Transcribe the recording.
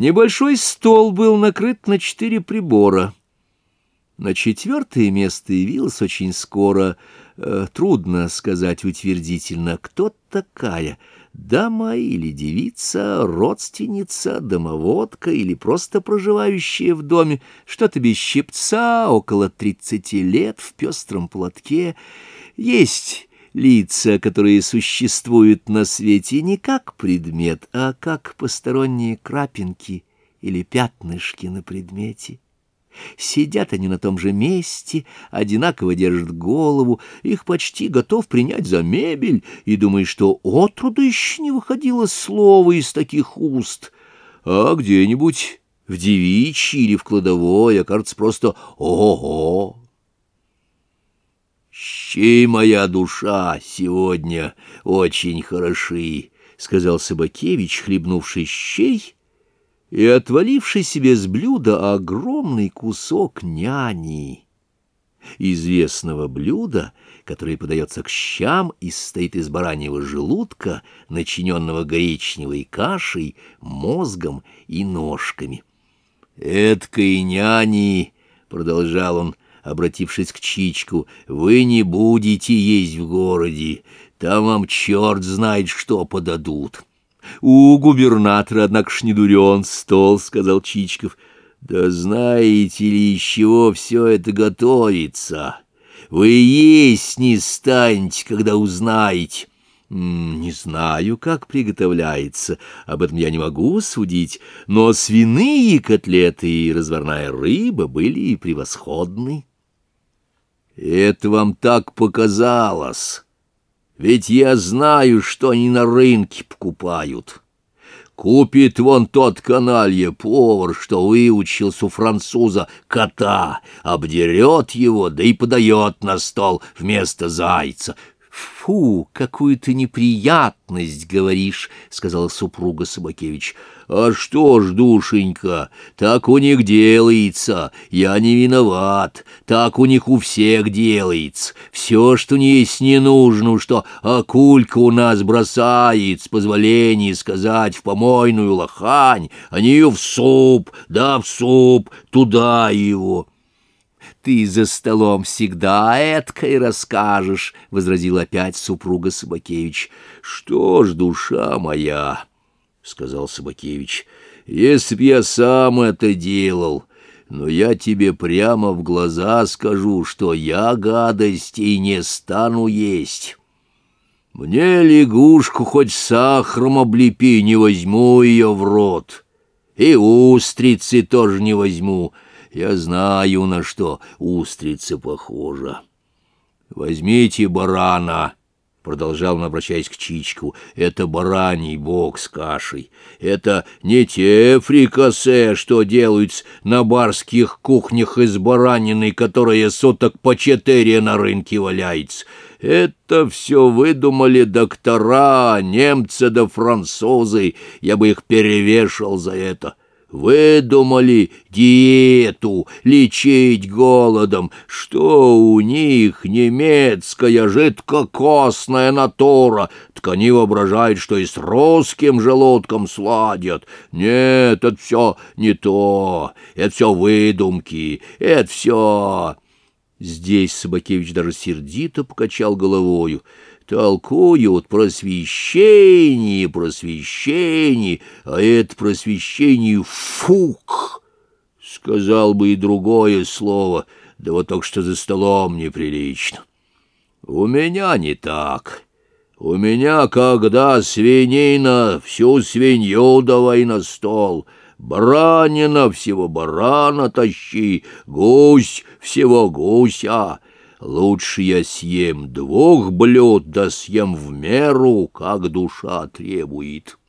Небольшой стол был накрыт на четыре прибора. На четвертое место явилась очень скоро, э, трудно сказать утвердительно, кто такая, дама или девица, родственница, домоводка или просто проживающая в доме, что-то без щипца, около тридцати лет, в пестром платке. Есть лица, которые существуют на свете не как предмет, а как посторонние крапинки или пятнышки на предмете. Сидят они на том же месте, одинаково держат голову, их почти готов принять за мебель, и думает, что отроду еще не выходило слово из таких уст, а где-нибудь в девичьей или в кладовой окажется просто «Ого!» «Щей моя душа сегодня очень хороши», — сказал Собакевич, хлебнувший щей, и отваливший себе с блюда огромный кусок няни, известного блюда, которое подается к щам и состоит из бараньего желудка, начиненного гречневой кашей, мозгом и ножками. «Эткой няни», — продолжал он, обратившись к Чичку, — «вы не будете есть в городе, там вам черт знает, что подадут». «У губернатора, однако ж стол», — сказал Чичков. «Да знаете ли, из чего все это готовится? Вы есть не станете, когда узнаете». «Не знаю, как приготовляется, об этом я не могу судить, но свиные котлеты и разварная рыба были превосходны». «Это вам так показалось». Ведь я знаю, что они на рынке покупают. Купит вон тот каналье повар, что выучился у француза кота, обдерет его, да и подает на стол вместо зайца. «Фу, какую ты неприятность говоришь», — сказала супруга Собакевич. «А что ж, душенька, так у них делается, я не виноват, так у них у всех делается. Все, что не есть не нужно, что акулька у нас бросает, с позволения сказать, в помойную лохань, они ее в суп, да в суп, туда его». «Ты за столом всегда эткой расскажешь», — возразил опять супруга Собакевич. «Что ж, душа моя», — сказал Собакевич, — «если б я сам это делал, но я тебе прямо в глаза скажу, что я гадостей не стану есть». Мне лягушку хоть сахаром облепи, не возьму ее в рот, и устрицы тоже не возьму, — я знаю, на что устрица похожа. Возьмите барана, — продолжал он, обращаясь к Чичку, — это бараний бог с кашей. Это не те фрикасе, что делают на барских кухнях из баранины, которая соток по четыре на рынке валяется. Это все выдумали доктора, немцы да французы. Я бы их перевешал за это. Выдумали диету, лечить голодом, что у них немецкая жидкокосная натура, ткани воображает, что и с русским желудком сладят. Нет, это все не то, это все выдумки, это все... Здесь Собакевич даже сердито покачал головою толкуют просвещение, просвещение, а это просвещение фук, сказал бы и другое слово, да вот только что за столом неприлично. У меня не так. У меня, когда свинина, всю свинью давай на стол, баранина, всего барана тащи, гусь, всего гуся, Лучше я съем двух блюд, да съем в меру, как душа требует».